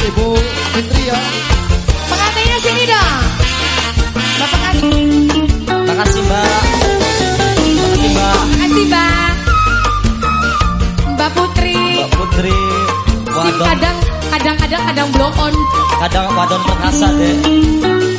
Ibu Fitri ya. Pengantinnya sini dong. Bapak Makasih Mbak. Makasih Mbak. Makasih Mbak. Mbak Putri. Mbak Putri. Sim kadang kadang kadang kadang blow on. Kadang wadon perkasa deh.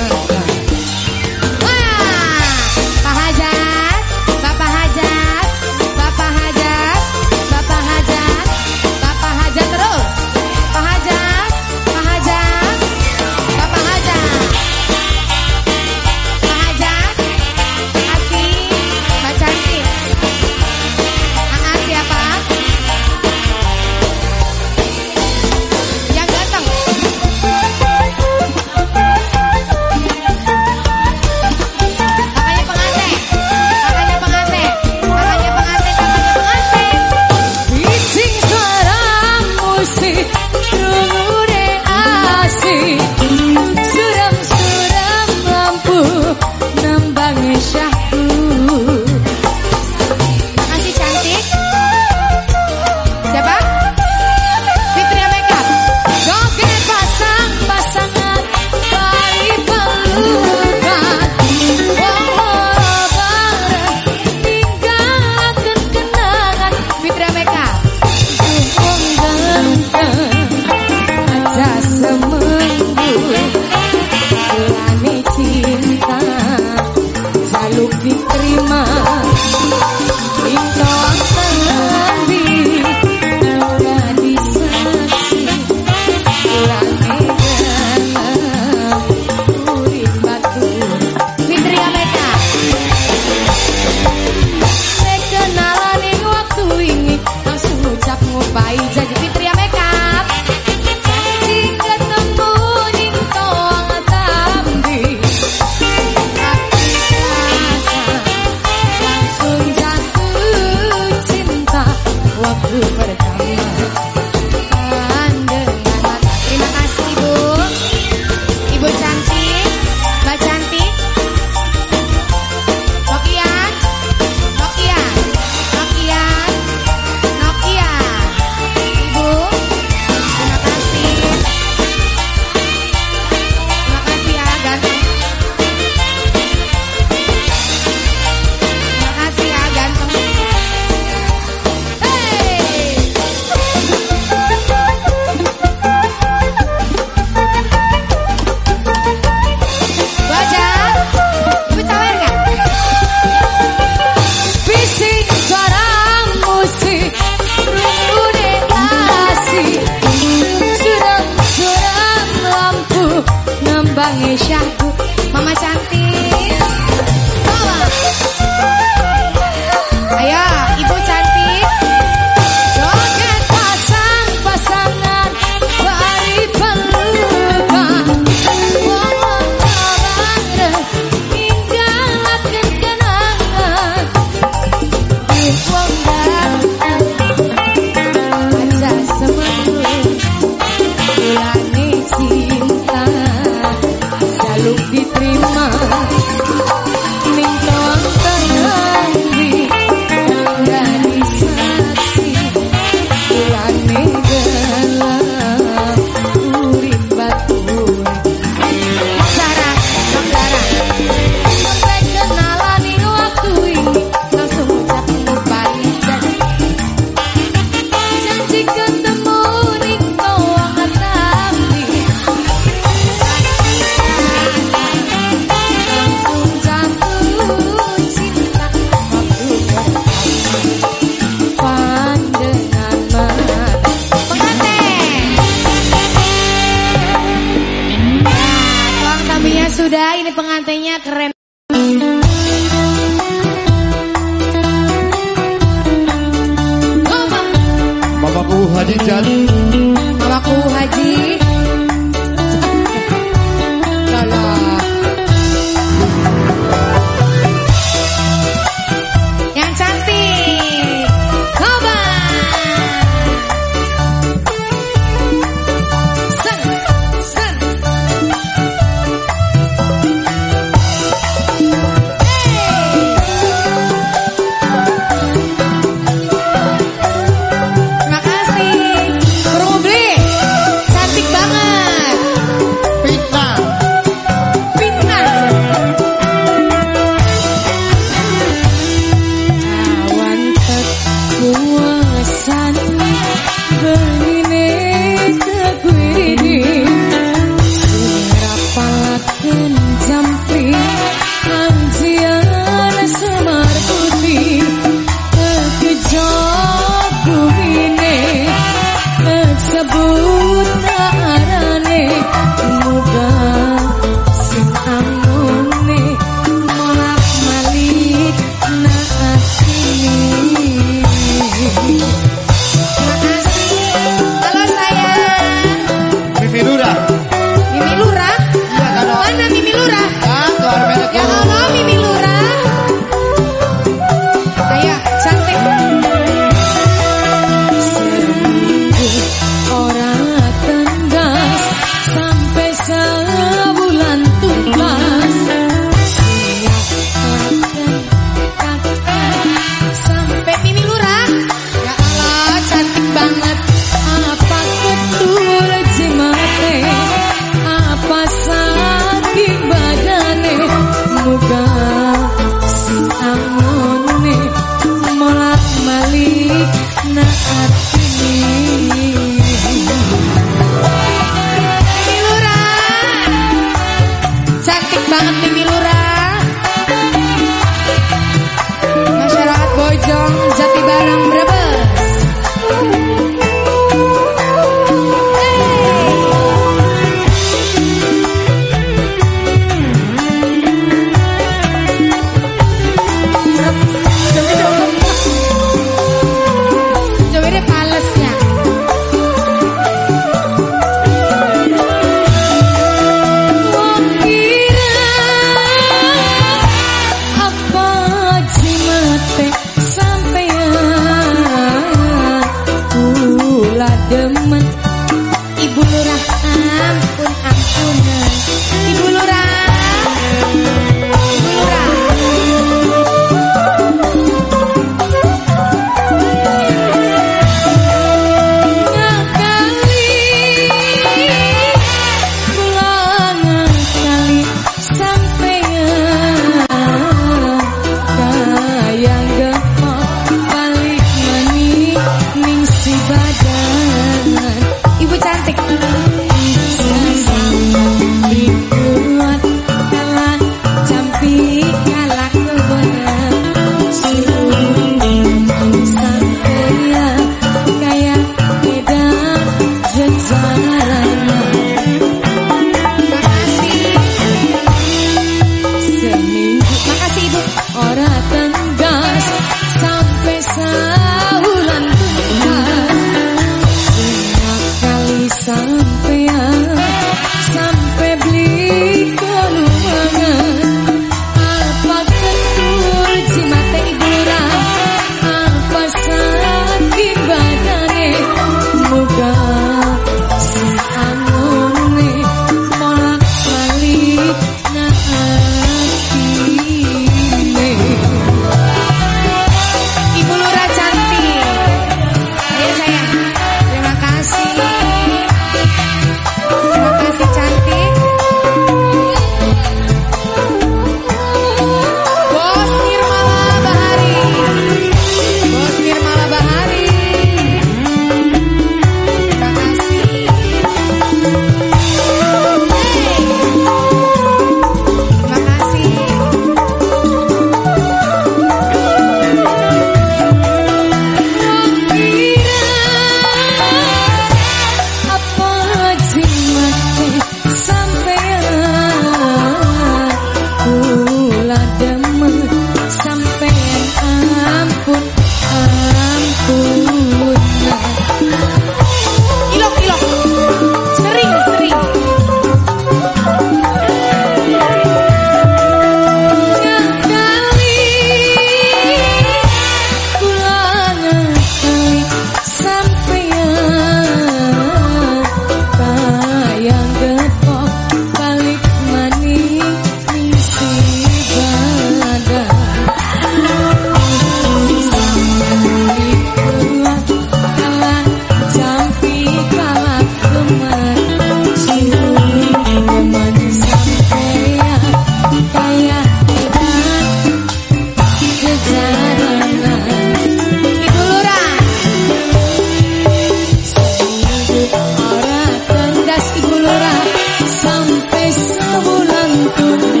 thank you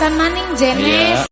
sepisan maning Jenes. Iya.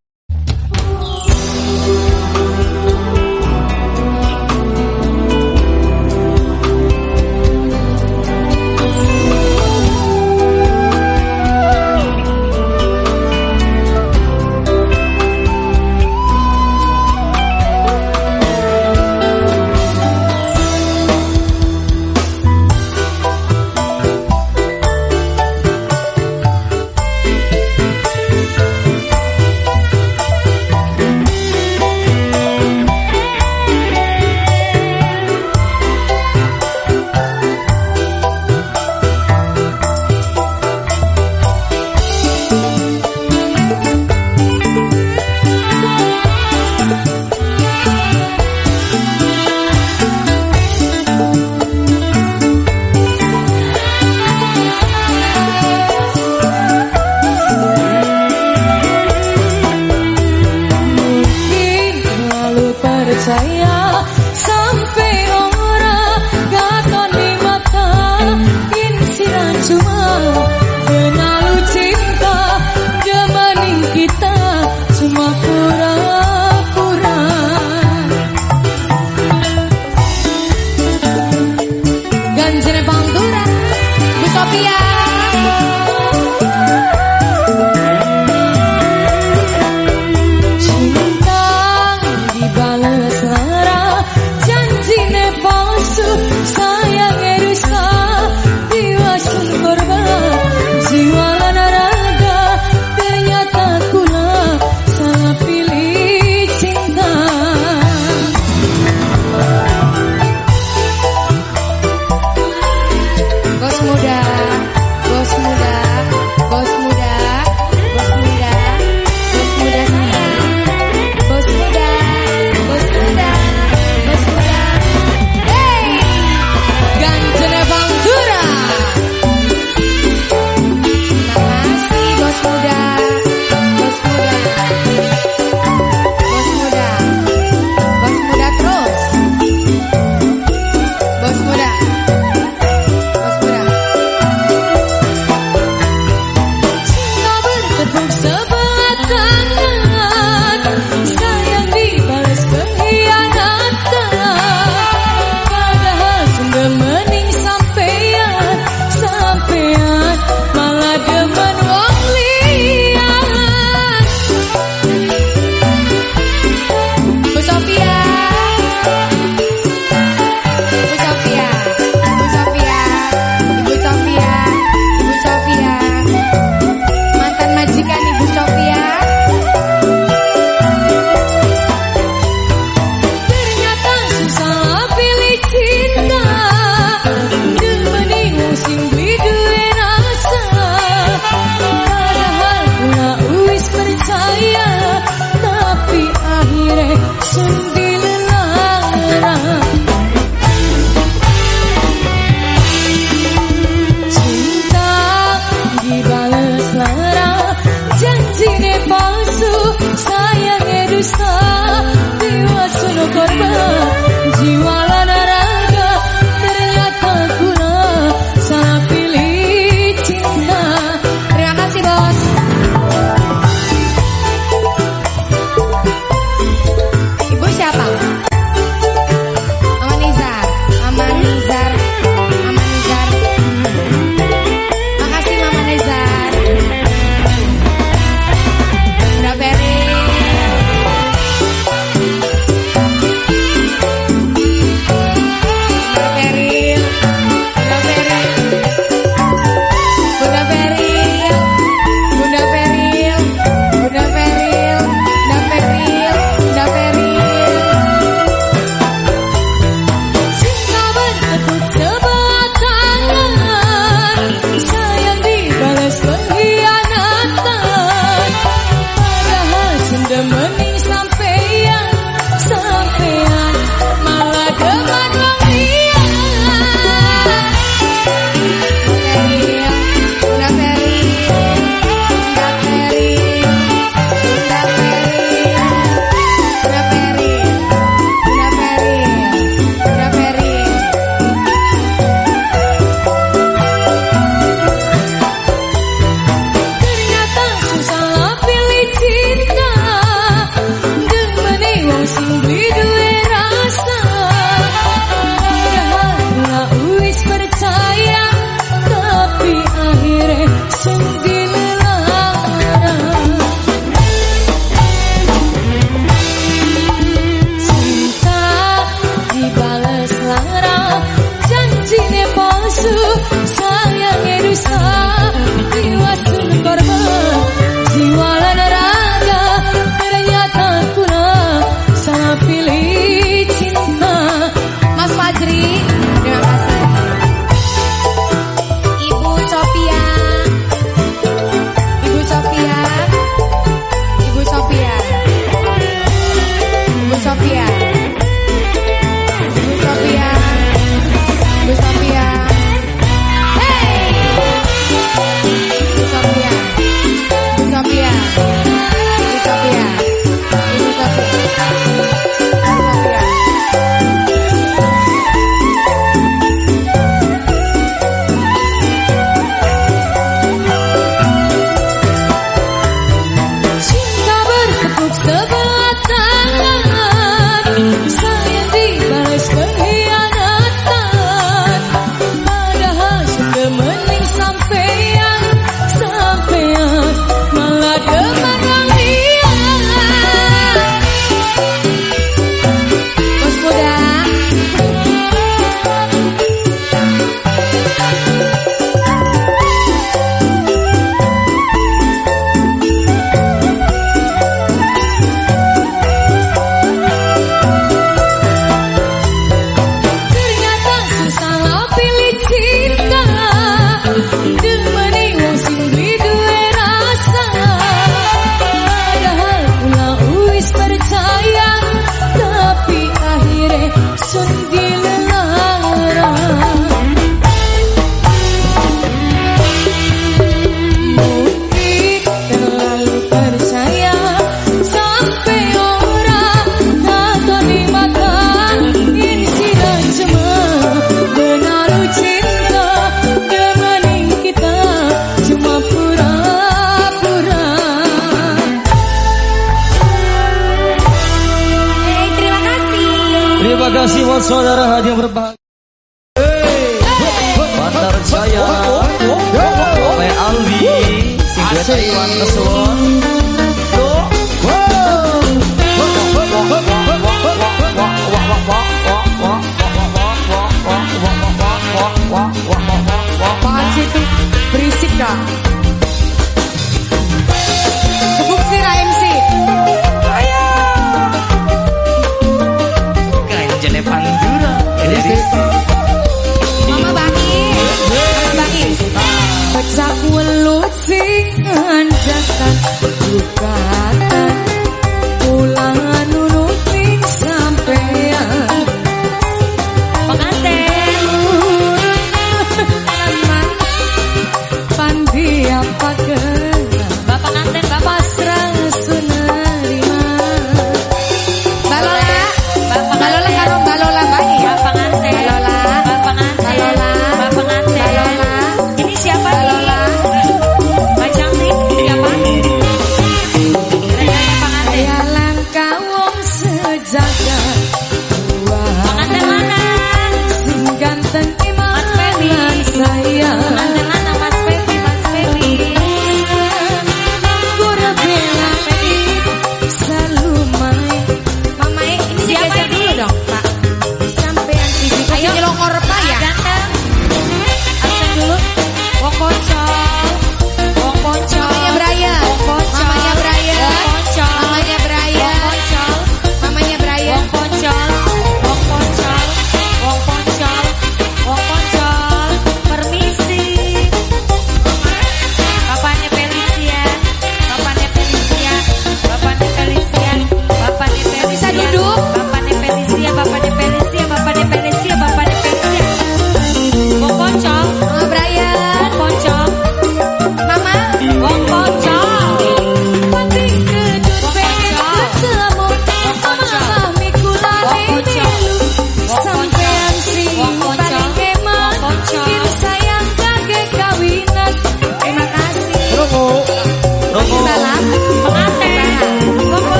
Africa.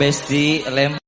Besti lempar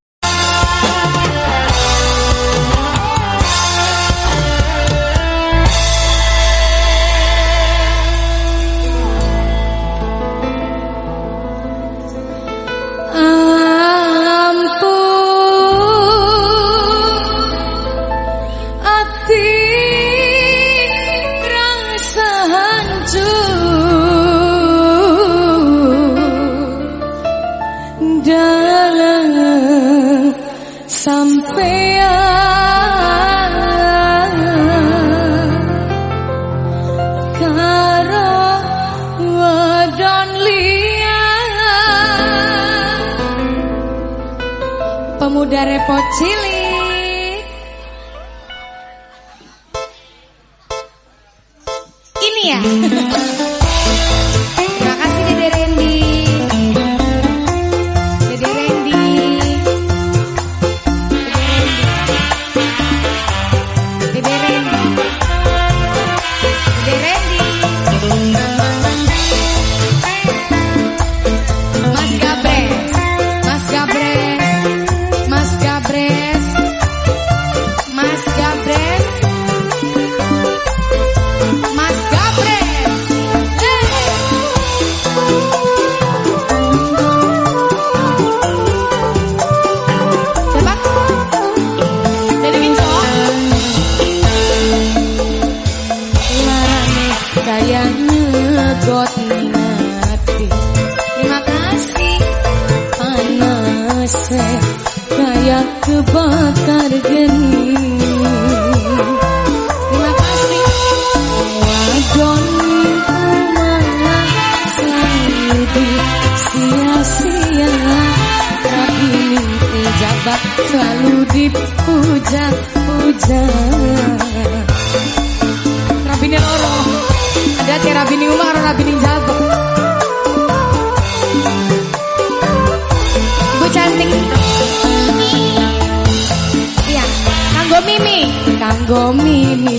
哈哈哈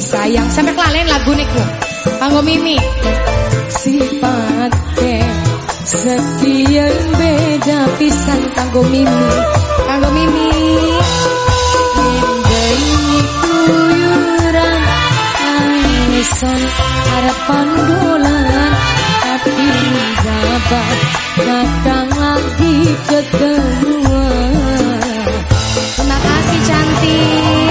sayang sampai kelalen lagu nih niku kanggo Mimi. Sifatnya sekian beda pisan kanggo Mimi. Kanggo Mimi. Mindai kuyuran Anison harapan dolan Tapi jabat Datang lagi ketemuan Terima kasih cantik.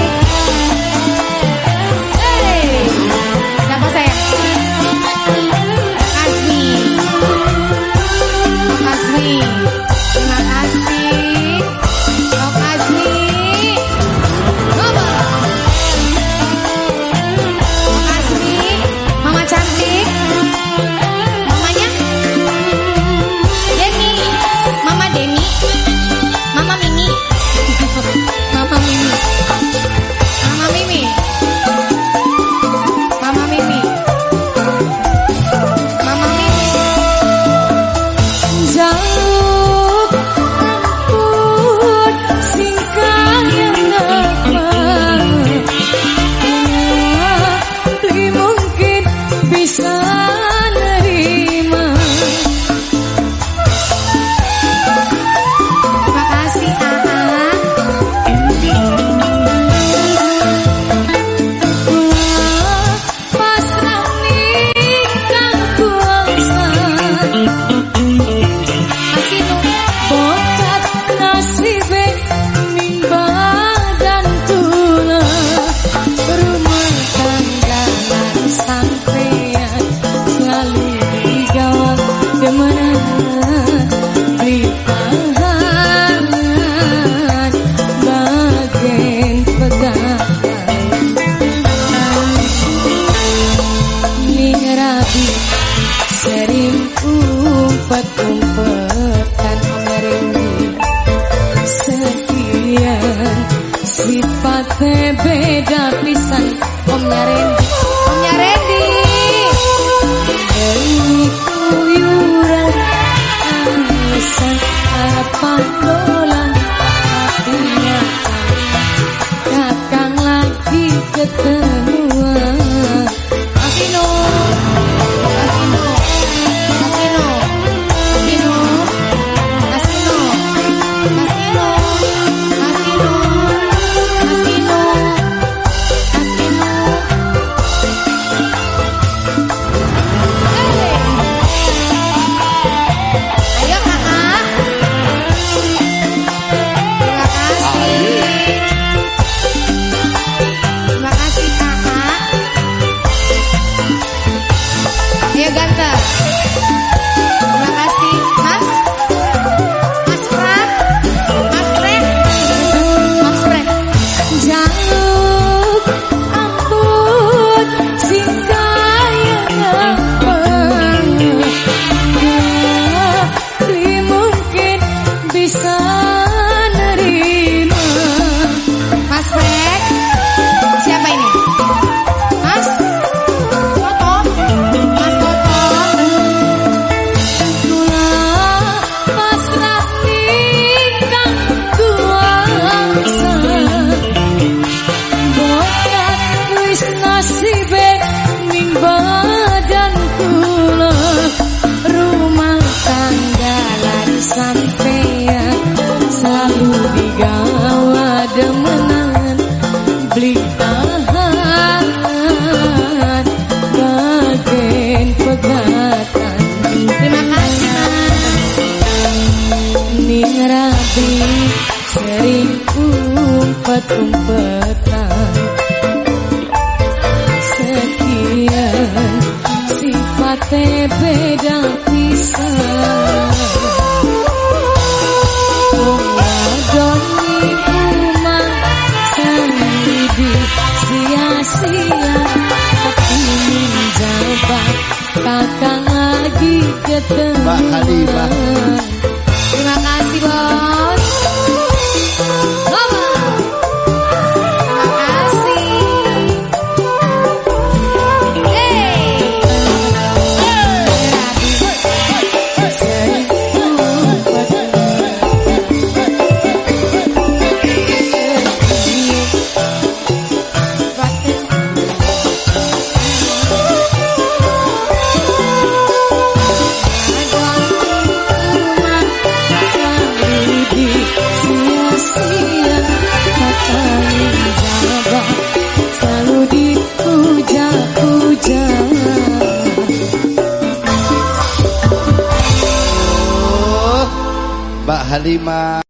hati sering umpet-umpetan Sekian sifatnya beda pisah Sia-sia Takkan lagi ketemu Mbak Shiva lima.